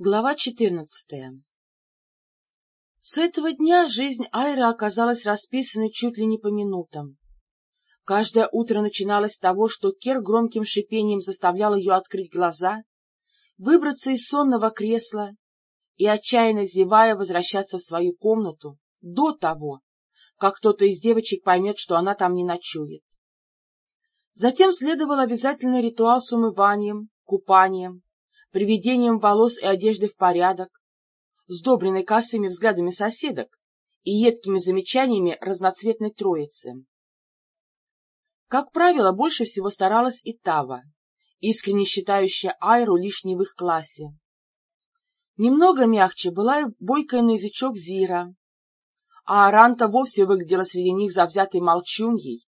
Глава четырнадцатая С этого дня жизнь Айры оказалась расписанной чуть ли не по минутам. Каждое утро начиналось с того, что Кер громким шипением заставлял ее открыть глаза, выбраться из сонного кресла и, отчаянно зевая, возвращаться в свою комнату до того, как кто-то из девочек поймет, что она там не ночует. Затем следовал обязательный ритуал с умыванием, купанием, приведением волос и одежды в порядок, сдобренной косыми взглядами соседок и едкими замечаниями разноцветной троицы. Как правило, больше всего старалась и Тава, искренне считающая Айру лишней в их классе. Немного мягче была и бойкая на язычок Зира, а Аранта вовсе выглядела среди них завзятой молчуньей,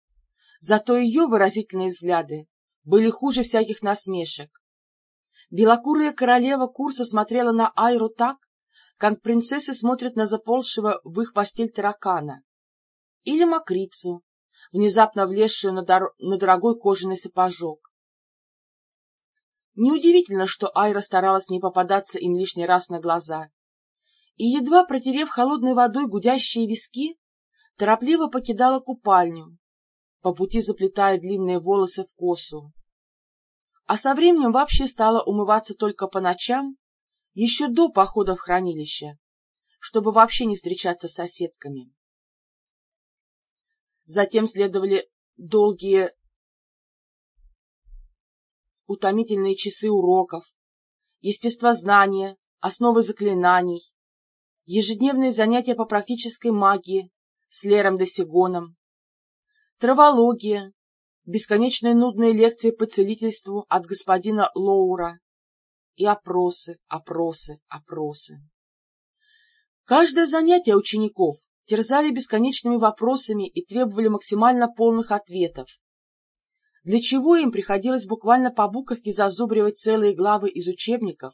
зато ее выразительные взгляды были хуже всяких насмешек, Белокурая королева курса смотрела на Айру так, как принцессы смотрят на заползшего в их постель таракана. Или мокрицу, внезапно влезшую на, дор на дорогой кожаный сапожок. Неудивительно, что Айра старалась не попадаться им лишний раз на глаза. И, едва протерев холодной водой гудящие виски, торопливо покидала купальню, по пути заплетая длинные волосы в косу а со временем вообще стала умываться только по ночам, еще до похода в хранилище, чтобы вообще не встречаться с соседками. Затем следовали долгие утомительные часы уроков, естествознания, основы заклинаний, ежедневные занятия по практической магии с Лером Досигоном, травология, бесконечные нудные лекции по целительству от господина Лоура и опросы, опросы, опросы. Каждое занятие учеников терзали бесконечными вопросами и требовали максимально полных ответов, для чего им приходилось буквально по буковке зазубривать целые главы из учебников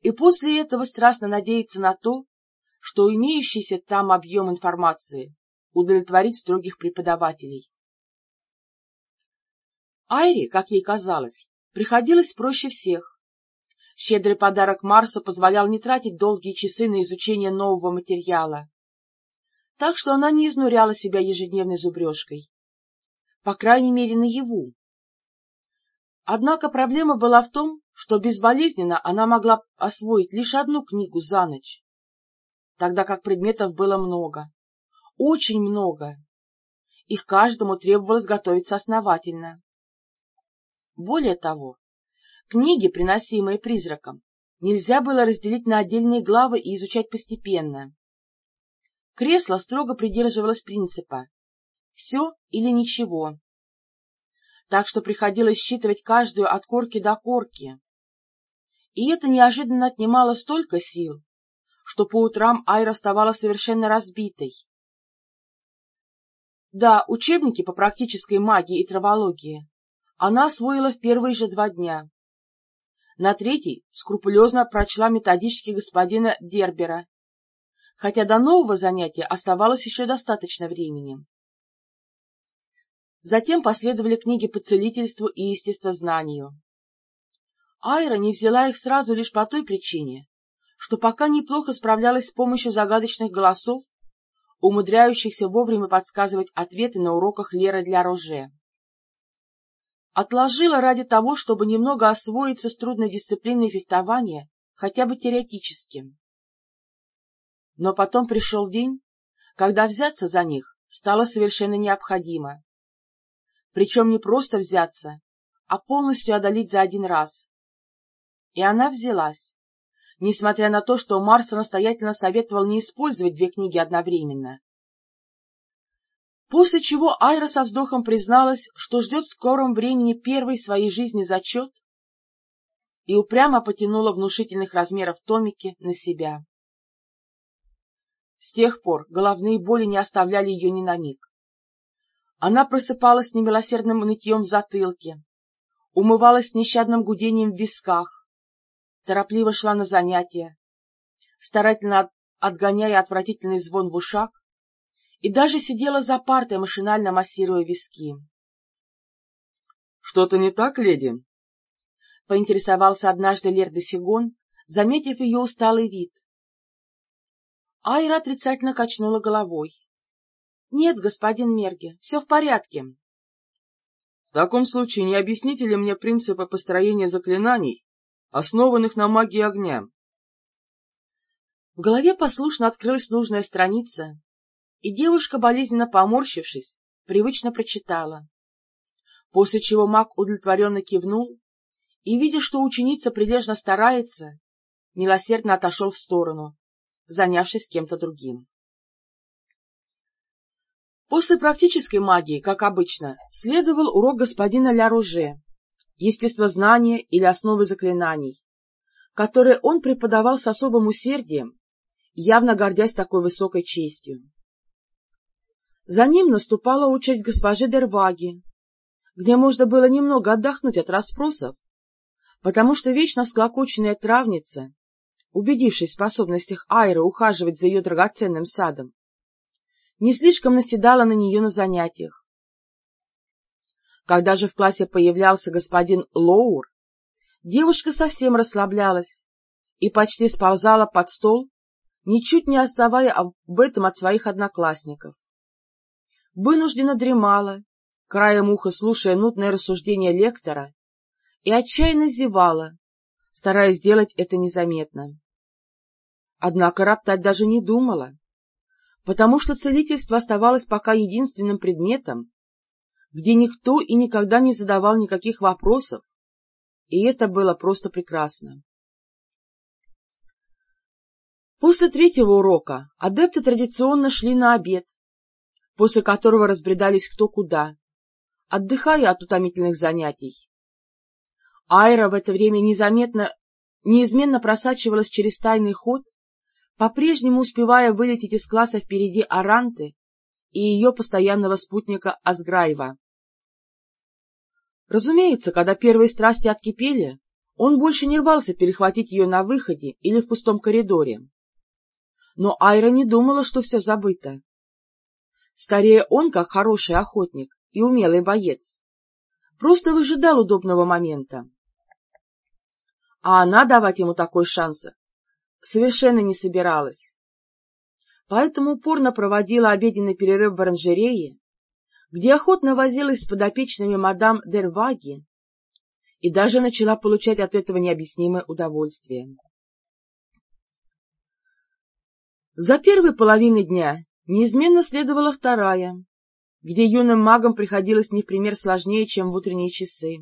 и после этого страстно надеяться на то, что имеющийся там объем информации удовлетворит строгих преподавателей. Айре, как ей казалось, приходилось проще всех. Щедрый подарок Марса позволял не тратить долгие часы на изучение нового материала. Так что она не изнуряла себя ежедневной зубрежкой. По крайней мере, наяву. Однако проблема была в том, что безболезненно она могла освоить лишь одну книгу за ночь, тогда как предметов было много, очень много, и к каждому требовалось готовиться основательно. Более того, книги, приносимые призраком, нельзя было разделить на отдельные главы и изучать постепенно. Кресло строго придерживалось принципа «все или ничего», так что приходилось считывать каждую от корки до корки. И это неожиданно отнимало столько сил, что по утрам Айра вставала совершенно разбитой. Да, учебники по практической магии и травологии она освоила в первые же два дня. На третий скрупулезно прочла методички господина Дербера, хотя до нового занятия оставалось еще достаточно времени. Затем последовали книги по целительству и естествознанию. Айра не взяла их сразу лишь по той причине, что пока неплохо справлялась с помощью загадочных голосов, умудряющихся вовремя подсказывать ответы на уроках Леры для Роже отложила ради того, чтобы немного освоиться с трудной дисциплиной фехтования, хотя бы теоретически. Но потом пришел день, когда взяться за них стало совершенно необходимо. Причем не просто взяться, а полностью одолеть за один раз. И она взялась, несмотря на то, что Марса настоятельно советовал не использовать две книги одновременно. После чего Айра со вздохом призналась, что ждет в скором времени первый в своей жизни зачет, и упрямо потянула внушительных размеров томики на себя. С тех пор головные боли не оставляли ее ни на миг. Она просыпалась с немилосердным нытьем в затылке, умывалась с нещадным гудением в висках, торопливо шла на занятия, старательно отгоняя отвратительный звон в ушах, и даже сидела за партой, машинально массируя виски. — Что-то не так, леди? — поинтересовался однажды Лер де Сигон, заметив ее усталый вид. Айра отрицательно качнула головой. — Нет, господин Мерге, все в порядке. — В таком случае не объясните ли мне принципы построения заклинаний, основанных на магии огня? В голове послушно открылась нужная страница, и девушка, болезненно поморщившись, привычно прочитала. После чего маг удовлетворенно кивнул и, видя, что ученица прилежно старается, милосердно отошел в сторону, занявшись кем-то другим. После практической магии, как обычно, следовал урок господина Ля Руже, естествознание или основы заклинаний, которые он преподавал с особым усердием, явно гордясь такой высокой честью. За ним наступала очередь госпожи Дерваги, где можно было немного отдохнуть от расспросов, потому что вечно всклокоченная травница, убедившись в способностях Айры ухаживать за ее драгоценным садом, не слишком наседала на нее на занятиях. Когда же в классе появлялся господин Лоур, девушка совсем расслаблялась и почти сползала под стол, ничуть не оставая об этом от своих одноклассников. Вынужденно дремала, краем уха слушая нудное рассуждение лектора, и отчаянно зевала, стараясь сделать это незаметно. Однако роптать даже не думала, потому что целительство оставалось пока единственным предметом, где никто и никогда не задавал никаких вопросов, и это было просто прекрасно. После третьего урока адепты традиционно шли на обед, после которого разбредались кто куда, отдыхая от утомительных занятий. Айра в это время незаметно, неизменно просачивалась через тайный ход, по-прежнему успевая вылететь из класса впереди Аранты и ее постоянного спутника Асграева. Разумеется, когда первые страсти откипели, он больше не рвался перехватить ее на выходе или в пустом коридоре. Но Айра не думала, что все забыто. Скорее, он, как хороший охотник и умелый боец, просто выжидал удобного момента. А она давать ему такой шанс совершенно не собиралась. Поэтому упорно проводила обеденный перерыв в оранжерее, где охотно возилась с подопечными мадам Дерваги и даже начала получать от этого необъяснимое удовольствие. За первой половиной дня неизменно следовала вторая, где юным магам приходилось не в пример сложнее, чем в утренние часы.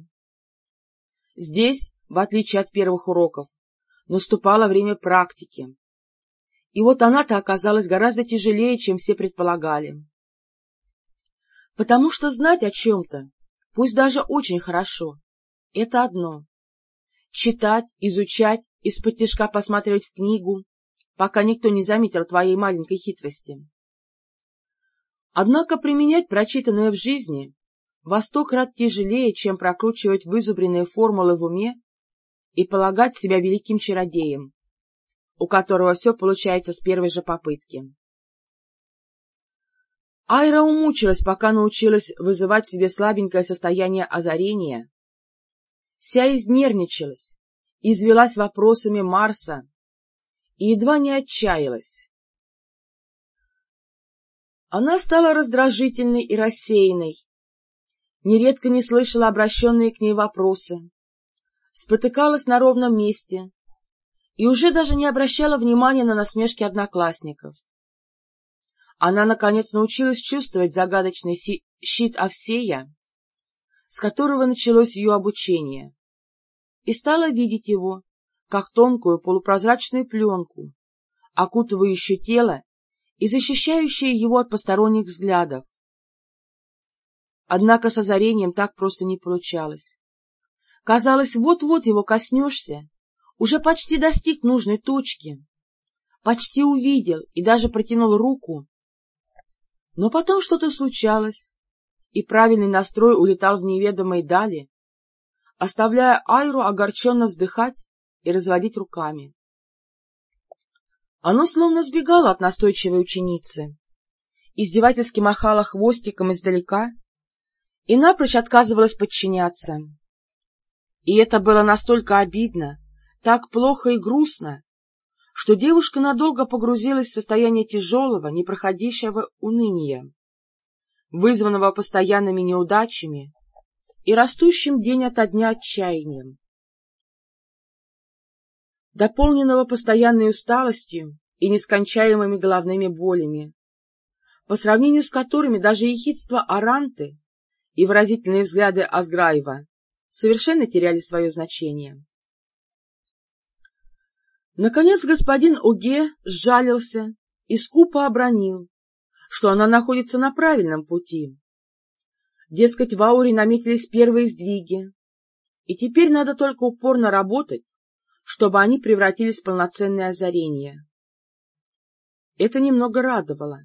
Здесь, в отличие от первых уроков, наступало время практики. И вот она-то оказалась гораздо тяжелее, чем все предполагали. Потому что знать о чем-то, пусть даже очень хорошо, это одно. Читать, изучать, из-под тяжка посматривать в книгу, пока никто не заметил твоей маленькой хитрости. Однако применять прочитанное в жизни во сто крат тяжелее, чем прокручивать вызубренные формулы в уме и полагать себя великим чародеем, у которого все получается с первой же попытки. Айра умучилась, пока научилась вызывать в себе слабенькое состояние озарения, вся изнервничалась, извелась вопросами Марса и едва не отчаялась. Она стала раздражительной и рассеянной, нередко не слышала обращенные к ней вопросы, спотыкалась на ровном месте и уже даже не обращала внимания на насмешки одноклассников. Она, наконец, научилась чувствовать загадочный щит Овсея, с которого началось ее обучение, и стала видеть его, как тонкую полупрозрачную пленку, окутывающую тело и защищающую его от посторонних взглядов. Однако с озарением так просто не получалось. Казалось, вот-вот его коснешься, уже почти достиг нужной точки, почти увидел и даже протянул руку, но потом что-то случалось, и правильный настрой улетал в неведомые дали, оставляя Айру огорченно вздыхать и разводить руками. Оно словно сбегало от настойчивой ученицы, издевательски махало хвостиком издалека и напрочь отказывалось подчиняться. И это было настолько обидно, так плохо и грустно, что девушка надолго погрузилась в состояние тяжелого, непроходящего уныния, вызванного постоянными неудачами и растущим день ото дня отчаянием. Дополненного постоянной усталостью и нескончаемыми головными болями, по сравнению с которыми даже ехидство Аранты и выразительные взгляды Азграева совершенно теряли свое значение. Наконец господин Уге сжалился и скупо обронил, что она находится на правильном пути. Дескать, в ауре наметились первые сдвиги, и теперь надо только упорно работать, чтобы они превратились в полноценное озарение. Это немного радовало.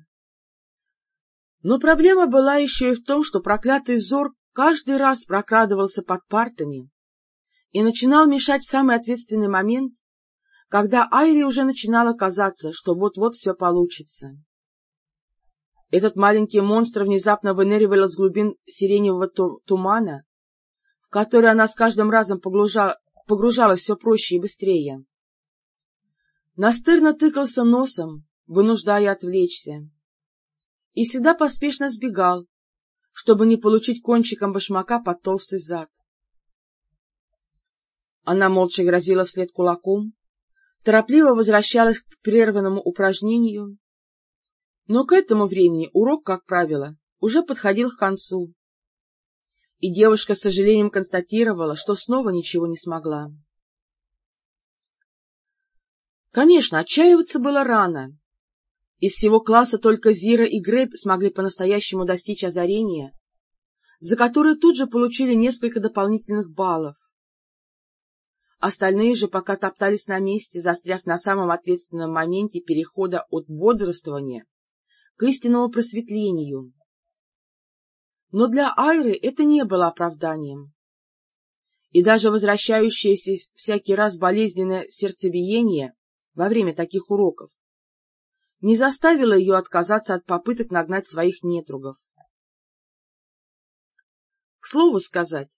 Но проблема была еще и в том, что проклятый Зор каждый раз прокрадывался под партами и начинал мешать в самый ответственный момент, когда Айре уже начинало казаться, что вот-вот все получится. Этот маленький монстр внезапно выныривал из глубин сиреневого тумана, в который она с каждым разом погружала, погружалась все проще и быстрее. Настырно тыкался носом, вынуждая отвлечься, и всегда поспешно сбегал, чтобы не получить кончиком башмака под толстый зад. Она молча грозила вслед кулаком, торопливо возвращалась к прерванному упражнению, но к этому времени урок, как правило, уже подходил к концу, и девушка с сожалением констатировала, что снова ничего не смогла. Конечно, отчаиваться было рано. Из всего класса только Зира и Грейп смогли по-настоящему достичь озарения, за которое тут же получили несколько дополнительных баллов. Остальные же пока топтались на месте, застряв на самом ответственном моменте перехода от бодрствования к истинному просветлению. Но для Айры это не было оправданием. И даже возвращающееся всякий раз болезненное сердцебиение во время таких уроков не заставило ее отказаться от попыток нагнать своих недругов. К слову сказать,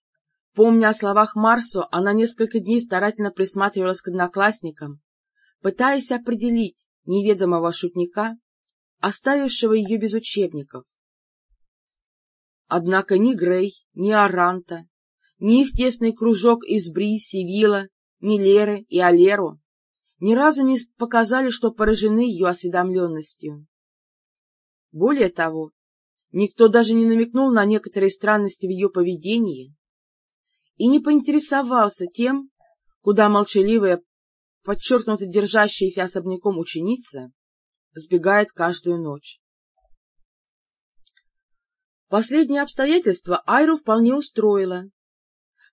Помня о словах Марсу, она несколько дней старательно присматривалась к одноклассникам, пытаясь определить неведомого шутника, оставившего ее без учебников. Однако ни Грей, ни Аранта, ни их тесный кружок из Бри, Севила, Милеры и Алеру ни разу не показали, что поражены ее осведомленностью. Более того, никто даже не намекнул на некоторые странности в ее поведении, и не поинтересовался тем, куда молчаливая, подчеркнуто держащаяся особняком ученица сбегает каждую ночь. Последнее обстоятельство Айру вполне устроило,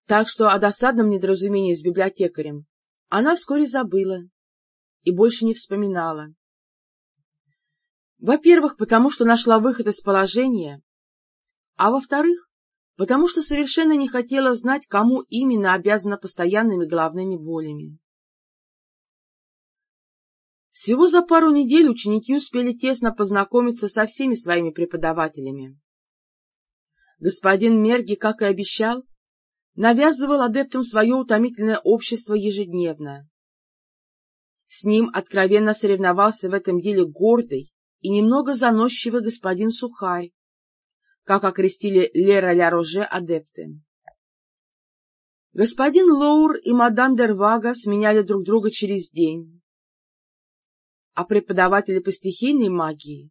так что о досадном недоразумении с библиотекарем она вскоре забыла и больше не вспоминала. Во-первых, потому что нашла выход из положения, а во-вторых, потому что совершенно не хотела знать, кому именно обязана постоянными головными болями. Всего за пару недель ученики успели тесно познакомиться со всеми своими преподавателями. Господин Мерги, как и обещал, навязывал адептам свое утомительное общество ежедневно. С ним откровенно соревновался в этом деле гордый и немного заносчивый господин Сухарь, как окрестили Лера Ля Роже адепты. Господин Лоур и мадам Дервага сменяли друг друга через день, а преподаватели по стихийной магии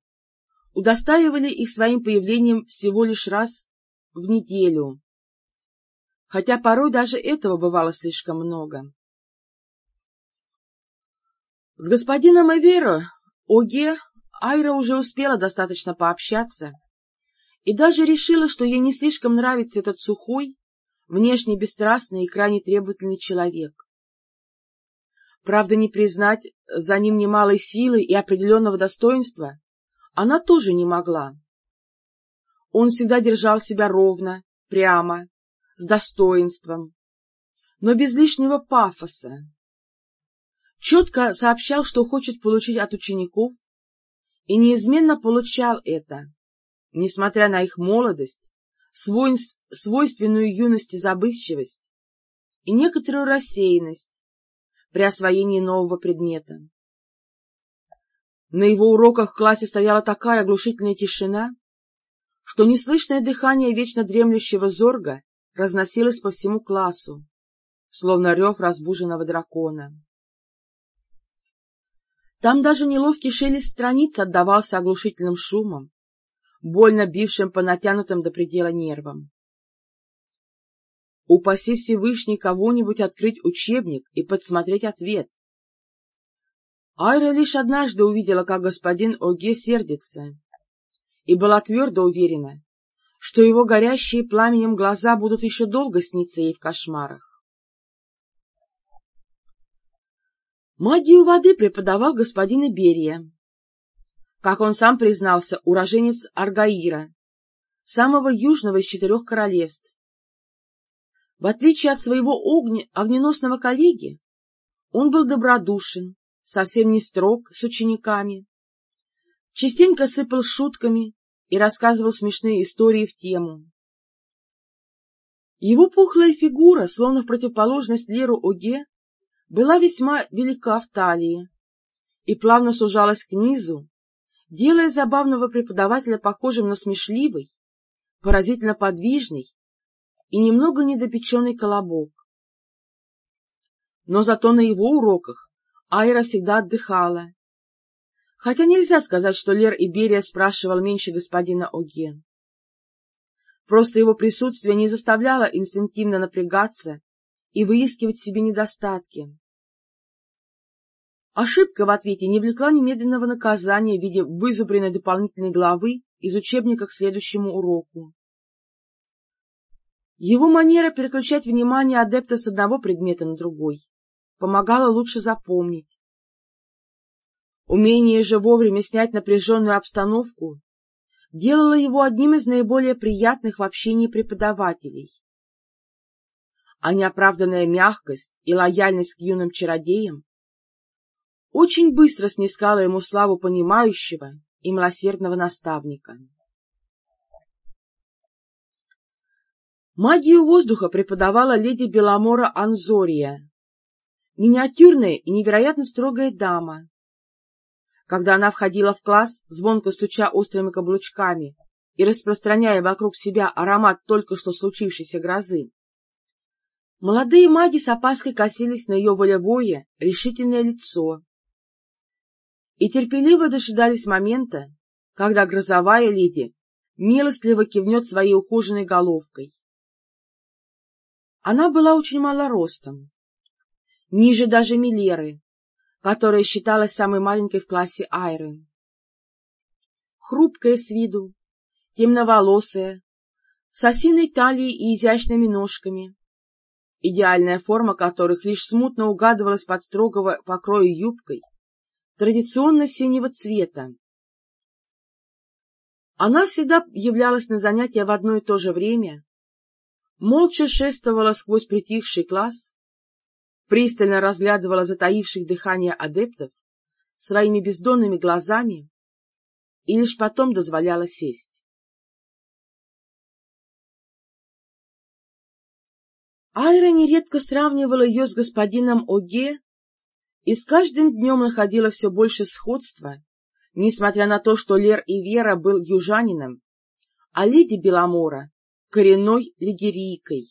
удостаивали их своим появлением всего лишь раз в неделю, хотя порой даже этого бывало слишком много. С господином Эверо, Оге, Айра уже успела достаточно пообщаться и даже решила, что ей не слишком нравится этот сухой, внешне бесстрастный и крайне требовательный человек. Правда, не признать за ним немалой силы и определенного достоинства она тоже не могла. Он всегда держал себя ровно, прямо, с достоинством, но без лишнего пафоса. Четко сообщал, что хочет получить от учеников, и неизменно получал это, несмотря на их молодость, свойственную юности забывчивость и некоторую рассеянность, при освоении нового предмета. На его уроках в классе стояла такая оглушительная тишина, что неслышное дыхание вечно дремлющего зорга разносилось по всему классу, словно рев разбуженного дракона. Там даже неловкий шелест страниц отдавался оглушительным шумом, больно бившим по натянутым до предела нервам. Упаси Всевышний кого-нибудь открыть учебник и подсмотреть ответ. Айра лишь однажды увидела, как господин Оге сердится, и была твердо уверена, что его горящие пламенем глаза будут еще долго сниться ей в кошмарах. Магию воды преподавал господин Иберия. Как он сам признался, уроженец Аргаира, самого южного из четырех королевств. В отличие от своего огне... огненосного коллеги, он был добродушен, совсем не строг с учениками, частенько сыпал шутками и рассказывал смешные истории в тему. Его пухлая фигура, словно в противоположность Леру Оге, была весьма велика в талии и плавно сужалась к низу, делая забавного преподавателя похожим на смешливый, поразительно подвижный и немного недопеченный колобок. Но зато на его уроках Айра всегда отдыхала, хотя нельзя сказать, что Лер и Берия спрашивал меньше господина Оге. Просто его присутствие не заставляло инстинктивно напрягаться и выискивать себе недостатки. Ошибка в ответе не влекла немедленного наказания в виде вызубренной дополнительной главы из учебника к следующему уроку. Его манера переключать внимание адепта с одного предмета на другой помогала лучше запомнить. Умение же вовремя снять напряженную обстановку делало его одним из наиболее приятных в общении преподавателей. А неоправданная мягкость и лояльность к юным чародеям очень быстро снискала ему славу понимающего и милосердного наставника. Магию воздуха преподавала леди Беломора Анзория, миниатюрная и невероятно строгая дама. Когда она входила в класс, звонко стуча острыми каблучками и распространяя вокруг себя аромат только что случившейся грозы, молодые маги с опаской косились на ее волевое, решительное лицо, и терпеливо дожидались момента, когда грозовая леди милостливо кивнет своей ухоженной головкой. Она была очень малоростом, ниже даже Милеры, которая считалась самой маленькой в классе Айры. Хрупкая с виду, темноволосая, с осиной талией и изящными ножками, идеальная форма которых лишь смутно угадывалась под строгого покроя юбкой традиционно синего цвета. Она всегда являлась на занятия в одно и то же время, молча шествовала сквозь притихший класс, пристально разглядывала затаивших дыхание адептов своими бездонными глазами и лишь потом дозволяла сесть. Айра нередко сравнивала ее с господином Оге и с каждым днем находила все больше сходства, несмотря на то, что Лер и Вера был южанином, а леди Беломора — коренной лигерийкой.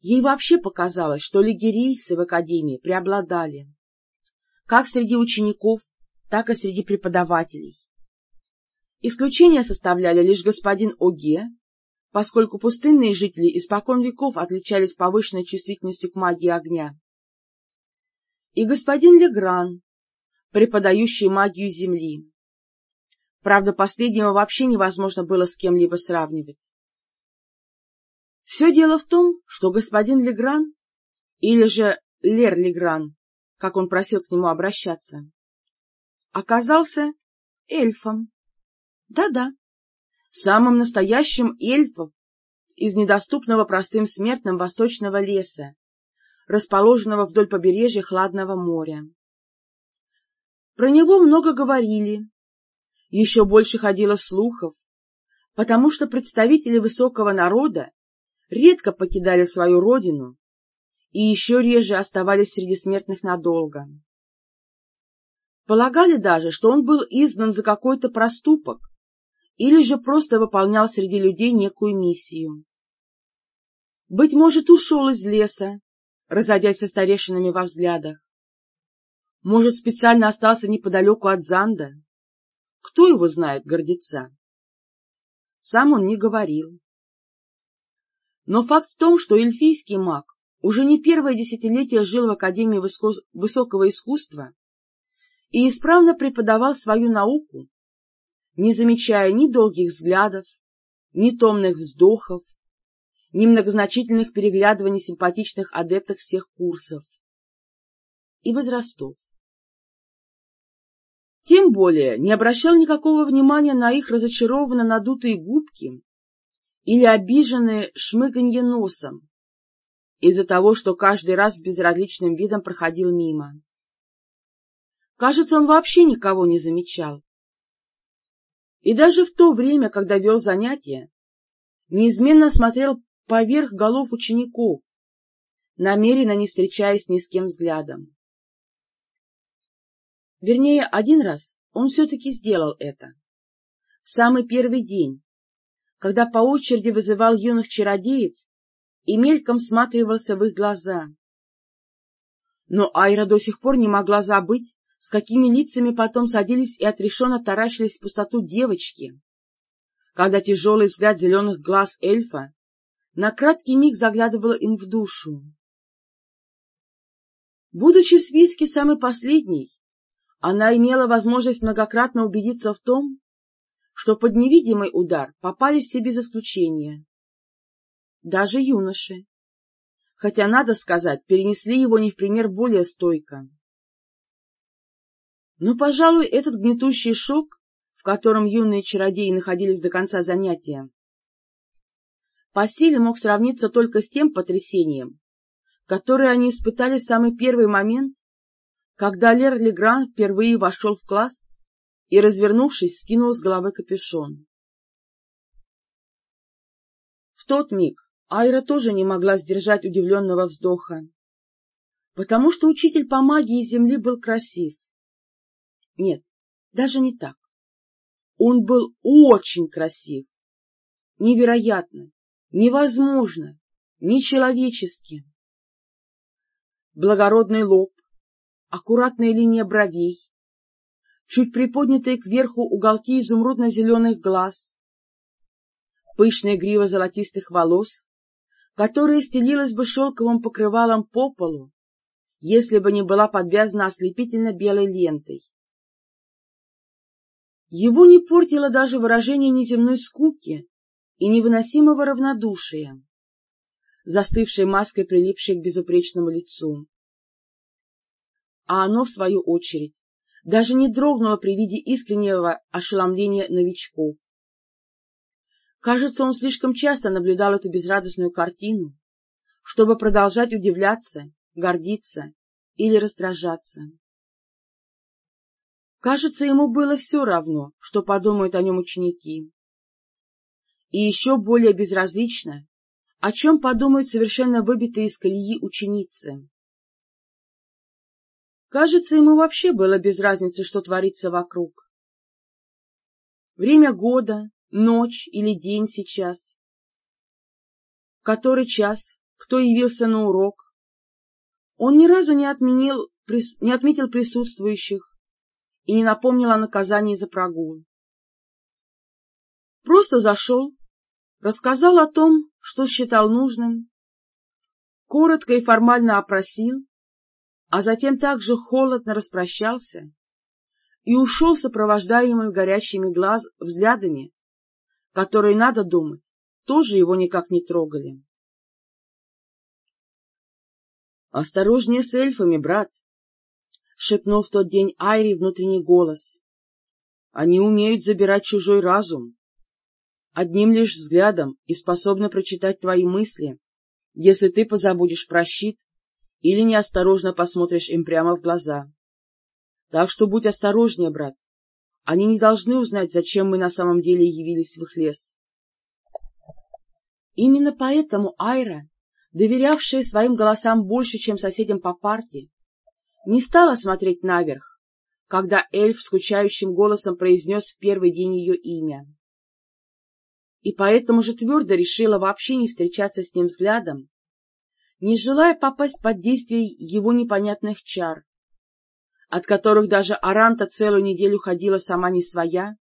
Ей вообще показалось, что лигерийцы в академии преобладали, как среди учеников, так и среди преподавателей. Исключение составляли лишь господин Оге, поскольку пустынные жители испокон веков отличались повышенной чувствительностью к магии огня, и господин Легран, преподающий магию Земли. Правда, последнего вообще невозможно было с кем-либо сравнивать. Все дело в том, что господин Легран, или же Лер Легран, как он просил к нему обращаться, оказался эльфом. Да-да, самым настоящим эльфом из недоступного простым смертным восточного леса, расположенного вдоль побережья Хладного моря. Про него много говорили, еще больше ходило слухов, потому что представители высокого народа редко покидали свою родину и еще реже оставались среди смертных надолго. Полагали даже, что он был изгнан за какой-то проступок или же просто выполнял среди людей некую миссию. Быть может, ушел из леса, разойдясь со старейшинами во взглядах. Может, специально остался неподалеку от Занда? Кто его знает, гордеца? Сам он не говорил. Но факт в том, что эльфийский маг уже не первое десятилетие жил в Академии Высокого Искусства и исправно преподавал свою науку, не замечая ни долгих взглядов, ни томных вздохов, ни многозначительных переглядываний симпатичных адепток всех курсов и возрастов. Тем более не обращал никакого внимания на их разочарованно надутые губки или обиженные шмыганье носом из-за того, что каждый раз с безразличным видом проходил мимо. Кажется, он вообще никого не замечал. И даже в то время, когда вел занятия, неизменно смотрел поверх голов учеников, намеренно не встречаясь ни с кем взглядом. Вернее, один раз он все-таки сделал это. В самый первый день, когда по очереди вызывал юных чародеев и мельком сматривался в их глаза. Но Айра до сих пор не могла забыть, с какими лицами потом садились и отрешенно таращились в пустоту девочки, когда тяжелый взгляд зеленых глаз эльфа на краткий миг заглядывала им в душу. Будучи в списке самый последний, она имела возможность многократно убедиться в том, что под невидимый удар попали все без исключения. Даже юноши. Хотя, надо сказать, перенесли его не в пример более стойко. Но, пожалуй, этот гнетущий шок, в котором юные чародеи находились до конца занятия, по силе мог сравниться только с тем потрясением, которое они испытали в самый первый момент, когда Лер Легран впервые вошел в класс и, развернувшись, скинул с головы капюшон. В тот миг Айра тоже не могла сдержать удивленного вздоха, потому что учитель по магии Земли был красив. Нет, даже не так. Он был очень красив. Невероятно, невозможно, нечеловечески. Благородный лоб, аккуратная линия бровей, чуть приподнятые кверху уголки изумрудно-зеленых глаз, пышная грива золотистых волос, которая стелилась бы шелковым покрывалом по полу, если бы не была подвязана ослепительно белой лентой. Его не портило даже выражение неземной скуки и невыносимого равнодушия, застывшей маской прилипшей к безупречному лицу а оно, в свою очередь, даже не дрогнуло при виде искреннего ошеломления новичков. Кажется, он слишком часто наблюдал эту безрадостную картину, чтобы продолжать удивляться, гордиться или раздражаться. Кажется, ему было все равно, что подумают о нем ученики. И еще более безразлично, о чем подумают совершенно выбитые из колеи ученицы. Кажется, ему вообще было без разницы, что творится вокруг. Время года, ночь или день сейчас. Который час, кто явился на урок. Он ни разу не, отменил, не отметил присутствующих и не напомнил о наказании за прогул. Просто зашел, рассказал о том, что считал нужным, коротко и формально опросил, а затем также холодно распрощался и ушел сопровождаемый горящими глаз взглядами, которые, надо думать, тоже его никак не трогали. — Осторожнее с эльфами, брат! — шепнул в тот день Айри внутренний голос. — Они умеют забирать чужой разум. Одним лишь взглядом и способны прочитать твои мысли, если ты позабудешь про щит или неосторожно посмотришь им прямо в глаза. Так что будь осторожнее, брат. Они не должны узнать, зачем мы на самом деле явились в их лес. Именно поэтому Айра доверявшая своим голосам больше, чем соседям по парте, не стала смотреть наверх, когда эльф скучающим голосом произнес в первый день ее имя. И поэтому же твердо решила вообще не встречаться с ним взглядом, не желая попасть под действие его непонятных чар, от которых даже Аранта целую неделю ходила сама не своя,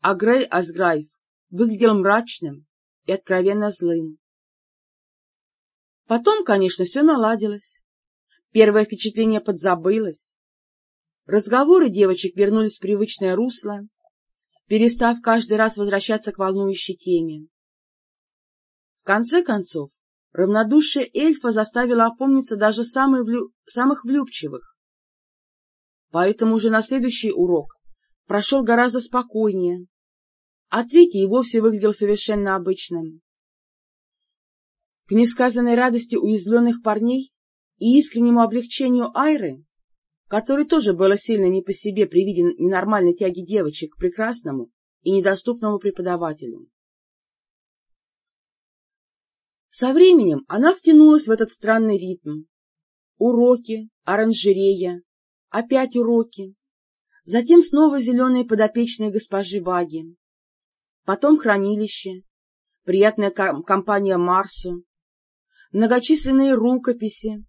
а Грей Асграйв выглядел мрачным и откровенно злым. Потом, конечно, все наладилось. Первое впечатление подзабылось. Разговоры девочек вернулись в привычное русло, перестав каждый раз возвращаться к волнующей теме. В конце концов, равнодушие эльфа заставило опомниться даже влю... самых влюбчивых. Поэтому уже на следующий урок прошел гораздо спокойнее, а третий и вовсе выглядел совершенно обычным. К несказанной радости уязвленных парней и искреннему облегчению Айры, которой тоже было сильно не по себе при виде ненормальной тяги девочек к прекрасному и недоступному преподавателю. Со временем она втянулась в этот странный ритм. Уроки, оранжерея, опять уроки, затем снова зеленые подопечные госпожи Ваги, потом хранилище, приятная компания Марсу, многочисленные рукописи,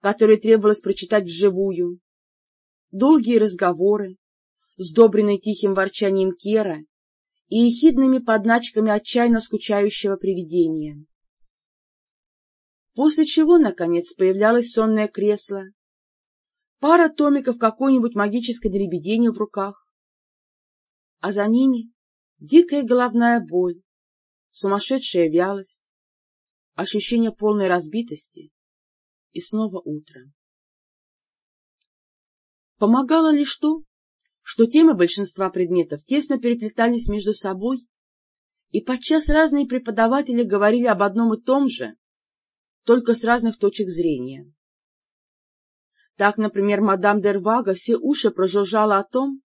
которые требовалось прочитать вживую, долгие разговоры, сдобренные тихим ворчанием Кера и ехидными подначками отчаянно скучающего привидения. После чего, наконец, появлялось сонное кресло, пара томиков какой-нибудь магической дребедени в руках, а за ними дикая головная боль, сумасшедшая вялость, ощущение полной разбитости и снова утро. Помогало лишь то, что темы большинства предметов тесно переплетались между собой, и подчас разные преподаватели говорили об одном и том же, только с разных точек зрения. Так, например, мадам Дервага все уши прожужжала о том,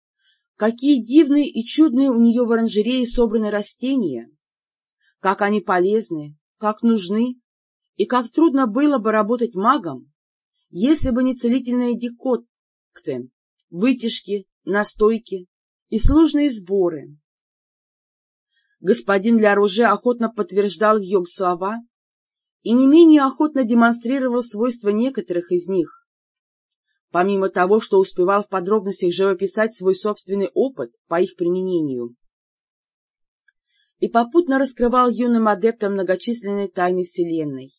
какие дивные и чудные у нее в оранжерее собраны растения, как они полезны, как нужны и как трудно было бы работать магом, если бы не целительные декотты, вытяжки, настойки и сложные сборы. Господин Ля-Роже охотно подтверждал ее слова и не менее охотно демонстрировал свойства некоторых из них, помимо того, что успевал в подробностях живописать свой собственный опыт по их применению и попутно раскрывал юным адептам многочисленные тайны Вселенной.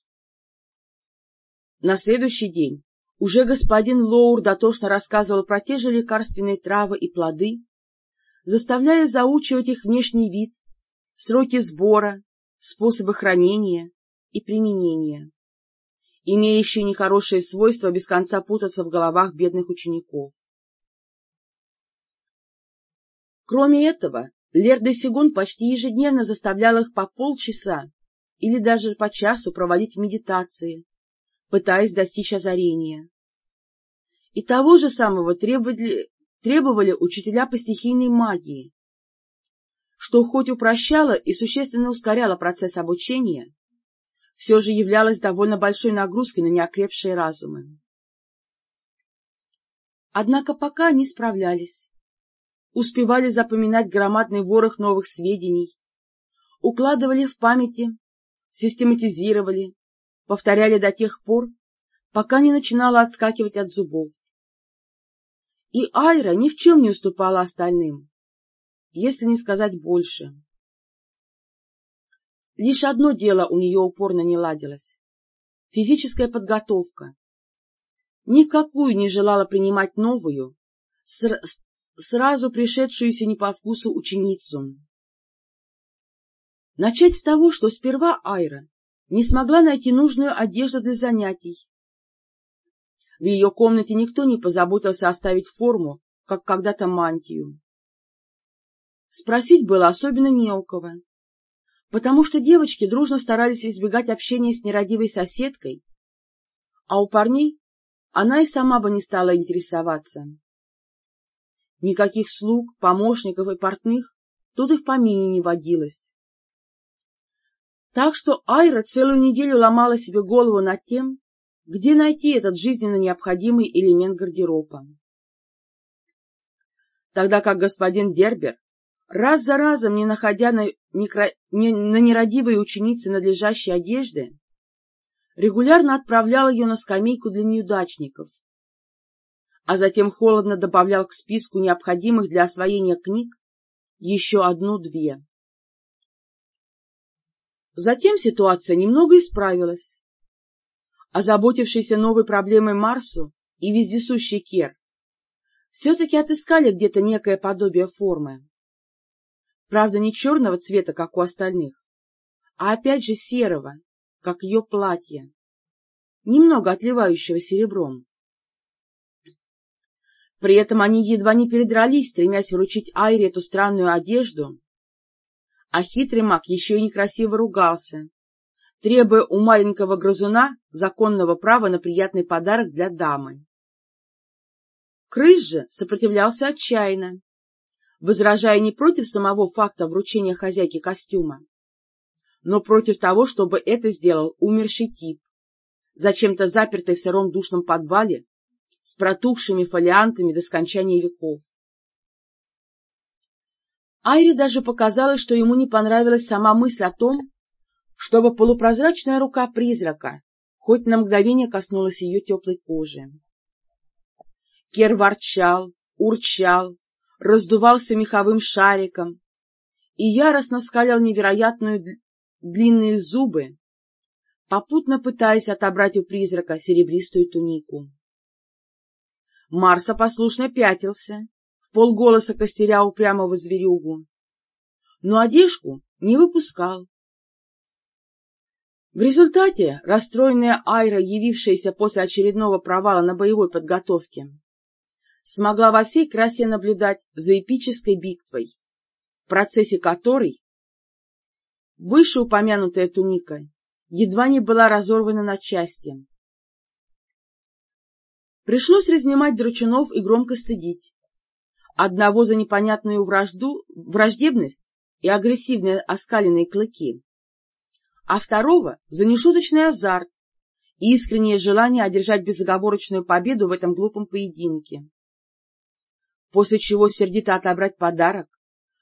На следующий день уже господин Лоур дотошно рассказывал про те же лекарственные травы и плоды, заставляя заучивать их внешний вид, сроки сбора, способы хранения и применения, имеющие нехорошее свойство без конца путаться в головах бедных учеников. Кроме этого, Лер де Сигун почти ежедневно заставлял их по полчаса или даже по часу проводить медитации, пытаясь достичь озарения. И того же самого требовали, требовали учителя по стихийной магии, что хоть упрощало и существенно ускоряло процесс обучения, все же являлось довольно большой нагрузкой на неокрепшие разумы. Однако пока они справлялись, успевали запоминать громадный ворох новых сведений, укладывали в памяти, систематизировали, повторяли до тех пор, пока не начинала отскакивать от зубов. И Айра ни в чем не уступала остальным, если не сказать больше. Лишь одно дело у нее упорно не ладилось — физическая подготовка. Никакую не желала принимать новую, сразу пришедшуюся не по вкусу ученицу. Начать с того, что сперва Айра не смогла найти нужную одежду для занятий. В ее комнате никто не позаботился оставить форму, как когда-то мантию. Спросить было особенно не у кого, потому что девочки дружно старались избегать общения с нерадивой соседкой, а у парней она и сама бы не стала интересоваться. Никаких слуг, помощников и портных тут и в помине не водилось. Так что Айра целую неделю ломала себе голову над тем, где найти этот жизненно необходимый элемент гардероба. Тогда как господин Дербер, раз за разом не находя на, некро... не... на нерадивой ученице надлежащей одежды, регулярно отправлял ее на скамейку для неудачников, а затем холодно добавлял к списку необходимых для освоения книг еще одну-две. Затем ситуация немного исправилась. Озаботившийся новой проблемой Марсу и вездесущий Кер все-таки отыскали где-то некое подобие формы. Правда, не черного цвета, как у остальных, а опять же серого, как ее платье, немного отливающего серебром. При этом они едва не передрались, стремясь вручить Айре эту странную одежду, а хитрый маг еще и некрасиво ругался, требуя у маленького грызуна законного права на приятный подарок для дамы. Крыс же сопротивлялся отчаянно, возражая не против самого факта вручения хозяйки костюма, но против того, чтобы это сделал умерший тип, зачем-то запертый в сыром душном подвале с протухшими фолиантами до скончания веков. Айре даже показалось, что ему не понравилась сама мысль о том, чтобы полупрозрачная рука призрака хоть на мгновение коснулась ее теплой кожи. Кер ворчал, урчал, раздувался меховым шариком и яростно скалял невероятную длинные зубы, попутно пытаясь отобрать у призрака серебристую тунику. Марса послушно пятился, в полголоса костеря упрямого зверюгу, но одежку не выпускал. В результате расстроенная Айра, явившаяся после очередного провала на боевой подготовке, смогла во всей красе наблюдать за эпической битвой, в процессе которой вышеупомянутая туника едва не была разорвана на части. Пришлось разнимать дручунов и громко стыдить. Одного за непонятную вражду, враждебность и агрессивные оскаленные клыки, а второго за нешуточный азарт и искреннее желание одержать безоговорочную победу в этом глупом поединке. После чего сердито отобрать подарок,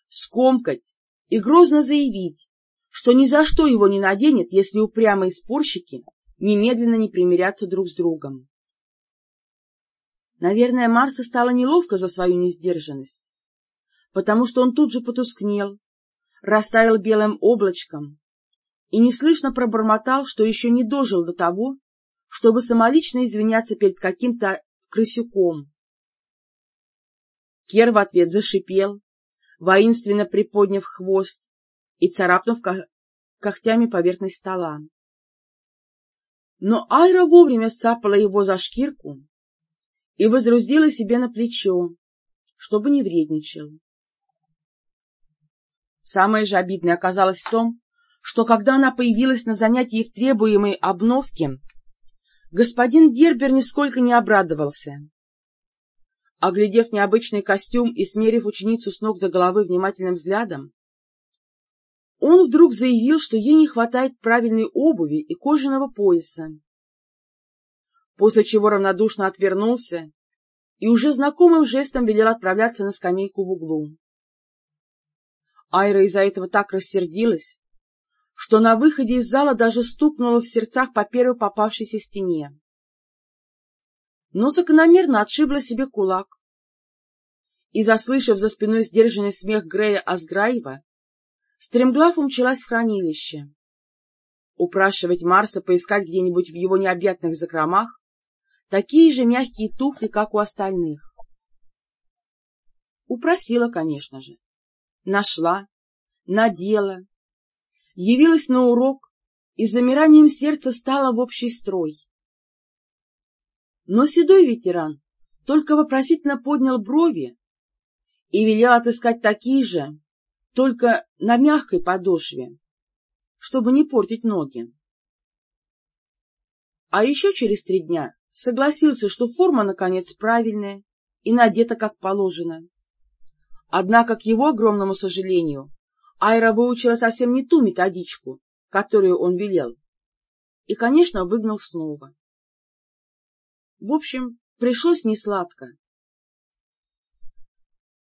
скомкать и грозно заявить, что ни за что его не наденет, если упрямые спорщики немедленно не примирятся друг с другом. Наверное, Марса стало неловко за свою несдержанность, потому что он тут же потускнел, растаял белым облачком и неслышно пробормотал, что еще не дожил до того, чтобы самолично извиняться перед каким-то крысюком. Кер в ответ зашипел, воинственно приподняв хвост и царапнув когтями поверхность стола. Но Айра вовремя сцапала его за шкирку и возрузила себе на плечо, чтобы не вредничал. Самое же обидное оказалось в том, что когда она появилась на занятии в требуемой обновке, господин Дербер нисколько не обрадовался. Оглядев необычный костюм и смерив ученицу с ног до головы внимательным взглядом, он вдруг заявил, что ей не хватает правильной обуви и кожаного пояса после чего равнодушно отвернулся и уже знакомым жестом велел отправляться на скамейку в углу. Айра из-за этого так рассердилась, что на выходе из зала даже стукнула в сердцах по первой попавшейся стене. Но закономерно отшибла себе кулак и, заслышав за спиной сдержанный смех Грея Асграева, стремглав умчалась в хранилище. Упрашивать Марса поискать где-нибудь в его необъятных закромах такие же мягкие туфли, как у остальных. Упросила, конечно же. Нашла, надела, явилась на урок и замиранием сердца стала в общий строй. Но седой ветеран только вопросительно поднял брови и велел отыскать такие же, только на мягкой подошве, чтобы не портить ноги. А еще через три дня согласился, что форма, наконец, правильная и надета как положено. Однако, к его огромному сожалению, Айра выучила совсем не ту методичку, которую он велел, и, конечно, выгнал снова. В общем, пришлось несладко.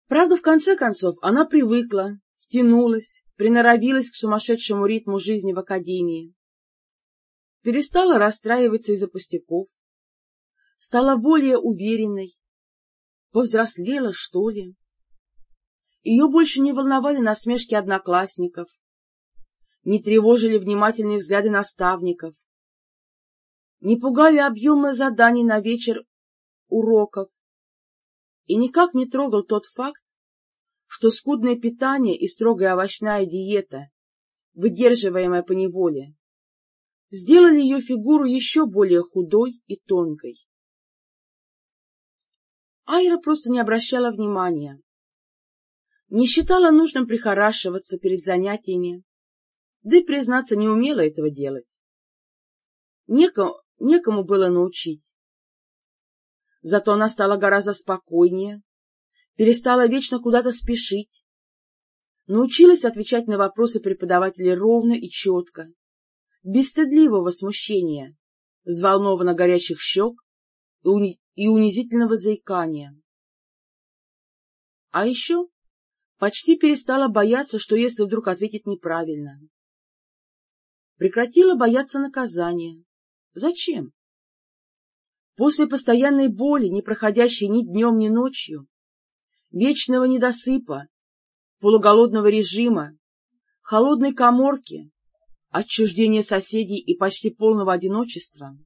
Правда, в конце концов, она привыкла, втянулась, приноровилась к сумасшедшему ритму жизни в академии, перестала расстраиваться из-за пустяков, стала более уверенной, повзрослела, что ли. Ее больше не волновали насмешки одноклассников, не тревожили внимательные взгляды наставников, не пугали объемы заданий на вечер уроков и никак не трогал тот факт, что скудное питание и строгая овощная диета, выдерживаемая по неволе, сделали ее фигуру еще более худой и тонкой. Айра просто не обращала внимания, не считала нужным прихорашиваться перед занятиями, да и, признаться, не умела этого делать. Некому, некому было научить. Зато она стала гораздо спокойнее, перестала вечно куда-то спешить, научилась отвечать на вопросы преподавателей ровно и четко, без стыдливого смущения, взволнованно горящих щек и, уни и унизительного заикания. А еще почти перестала бояться, что если вдруг ответит неправильно. Прекратила бояться наказания. Зачем? После постоянной боли, не проходящей ни днем, ни ночью, вечного недосыпа, полуголодного режима, холодной коморки, отчуждения соседей и почти полного одиночества,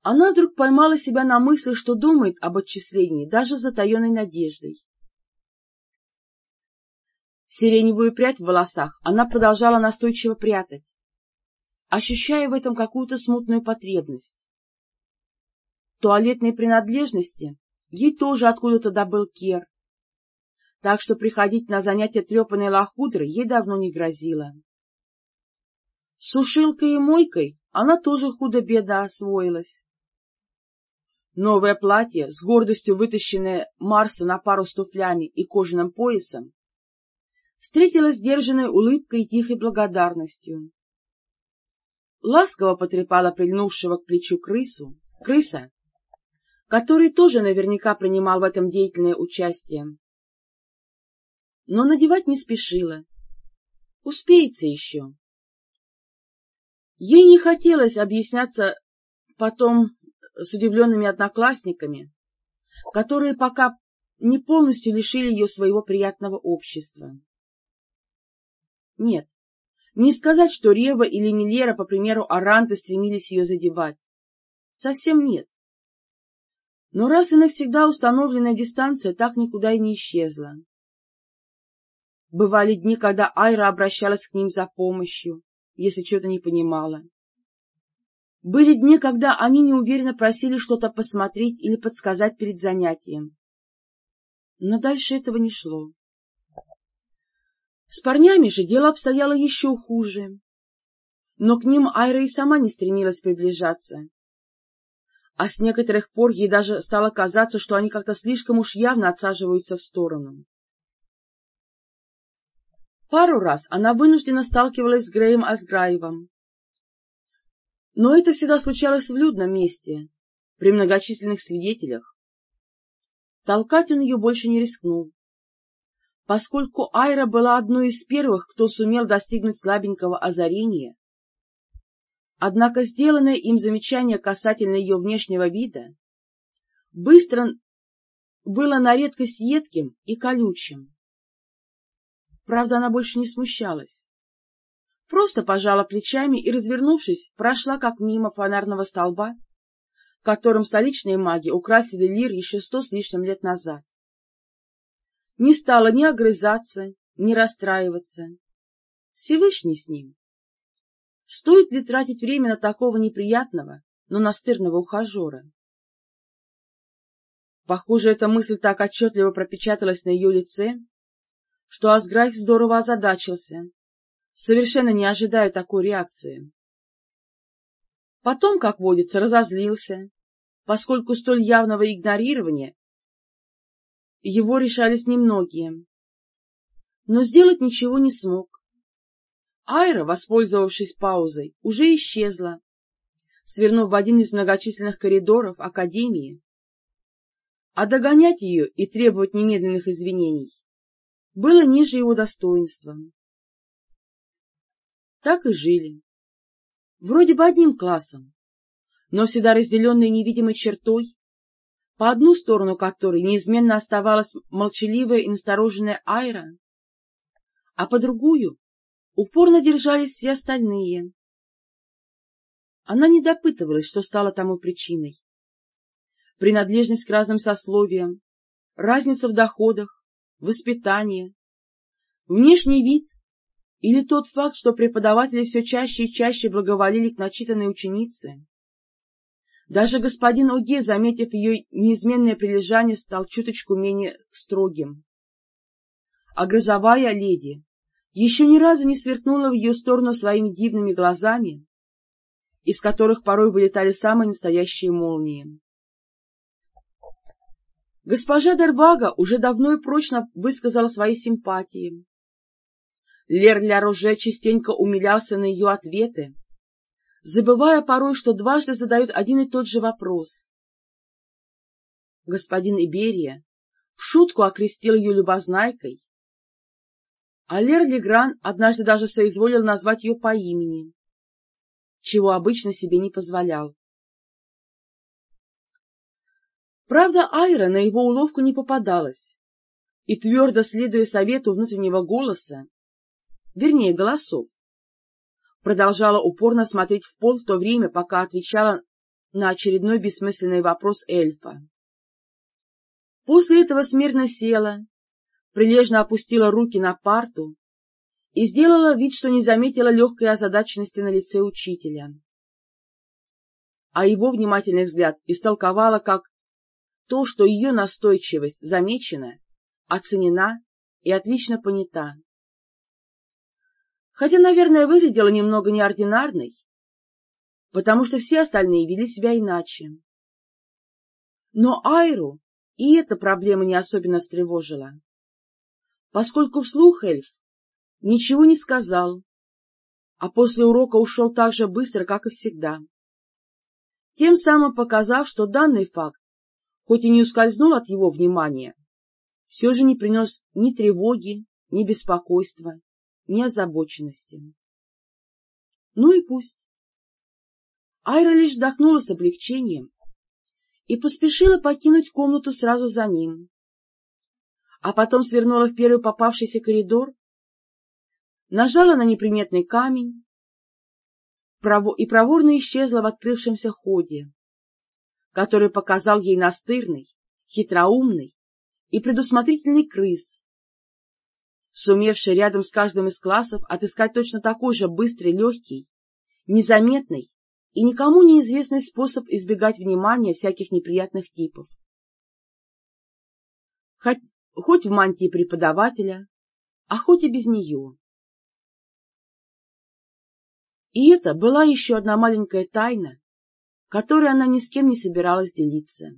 она вдруг поймала себя на мысли, что думает об отчислении даже с затаенной надеждой. Сиреневую прядь в волосах она продолжала настойчиво прятать, ощущая в этом какую-то смутную потребность. Туалетные принадлежности ей тоже откуда-то добыл Кер, так что приходить на занятия трепанной лохудры ей давно не грозило. Сушилкой и мойкой она тоже худо-бедно освоилась. Новое платье, с гордостью вытащенное Марсу на пару с туфлями и кожаным поясом, встретила сдержанной улыбкой и тихой благодарностью. Ласково потрепала прильнувшего к плечу крысу, крыса, который тоже наверняка принимал в этом деятельное участие. Но надевать не спешила. Успеется еще. Ей не хотелось объясняться потом с удивленными одноклассниками, которые пока не полностью лишили ее своего приятного общества. Нет, не сказать, что Рева или Милера, по примеру Аранты, стремились ее задевать. Совсем нет. Но раз и навсегда установленная дистанция так никуда и не исчезла. Бывали дни, когда Айра обращалась к ним за помощью, если что-то не понимала. Были дни, когда они неуверенно просили что-то посмотреть или подсказать перед занятием. Но дальше этого не шло. С парнями же дело обстояло еще хуже. Но к ним Айра и сама не стремилась приближаться. А с некоторых пор ей даже стало казаться, что они как-то слишком уж явно отсаживаются в сторону. Пару раз она вынуждена сталкивалась с Греем Асграевым. Но это всегда случалось в людном месте, при многочисленных свидетелях. Толкать он ее больше не рискнул поскольку Айра была одной из первых, кто сумел достигнуть слабенького озарения. Однако сделанное им замечание касательно ее внешнего вида быстро было на редкость едким и колючим. Правда, она больше не смущалась. Просто пожала плечами и, развернувшись, прошла как мимо фонарного столба, которым столичные маги украсили лир еще сто с лишним лет назад не стала ни огрызаться, ни расстраиваться. Всевышний с ним. Стоит ли тратить время на такого неприятного, но настырного ухажера? Похоже, эта мысль так отчетливо пропечаталась на ее лице, что Асграф здорово озадачился, совершенно не ожидая такой реакции. Потом, как водится, разозлился, поскольку столь явного игнорирования его решались немногие. Но сделать ничего не смог. Айра, воспользовавшись паузой, уже исчезла, свернув в один из многочисленных коридоров Академии, а догонять ее и требовать немедленных извинений было ниже его достоинства. Так и жили. Вроде бы одним классом, но всегда разделенные невидимой чертой, по одну сторону которой неизменно оставалась молчаливая и настороженная Айра, а по другую упорно держались все остальные. Она не допытывалась, что стало тому причиной. Принадлежность к разным сословиям, разница в доходах, воспитание, внешний вид или тот факт, что преподаватели все чаще и чаще благоволили к начитанной ученице. Даже господин Оге, заметив ее неизменное прилежание, стал чуточку менее строгим. А леди еще ни разу не сверкнула в ее сторону своими дивными глазами, из которых порой вылетали самые настоящие молнии. Госпожа Дербага уже давно и прочно высказала свои симпатии. Лер-Ляр уже частенько умилялся на ее ответы, забывая порой, что дважды задают один и тот же вопрос. Господин Иберия в шутку окрестил ее любознайкой, а Лер Легран однажды даже соизволил назвать ее по имени, чего обычно себе не позволял. Правда, Айра на его уловку не попадалась, и, твердо следуя совету внутреннего голоса, вернее, голосов, продолжала упорно смотреть в пол в то время, пока отвечала на очередной бессмысленный вопрос эльфа. После этого смирно села, прилежно опустила руки на парту и сделала вид, что не заметила легкой озадаченности на лице учителя. А его внимательный взгляд истолковала как то, что ее настойчивость замечена, оценена и отлично понята хотя, наверное, выглядела немного неординарной, потому что все остальные вели себя иначе. Но Айру и эта проблема не особенно встревожила, поскольку вслух эльф ничего не сказал, а после урока ушел так же быстро, как и всегда, тем самым показав, что данный факт, хоть и не ускользнул от его внимания, все же не принес ни тревоги, ни беспокойства, ни озабоченности. Ну и пусть. Айра лишь вздохнула с облегчением и поспешила покинуть комнату сразу за ним, а потом свернула в первый попавшийся коридор, нажала на неприметный камень и проворно исчезла в открывшемся ходе, который показал ей настырный, хитроумный и предусмотрительный крыс, сумевший рядом с каждым из классов отыскать точно такой же быстрый, легкий, незаметный и никому неизвестный способ избегать внимания всяких неприятных типов. Хоть, хоть в мантии преподавателя, а хоть и без нее. И это была еще одна маленькая тайна, которой она ни с кем не собиралась делиться.